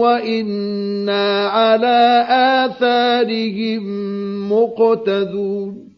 وإنا على آثارهم مقتدون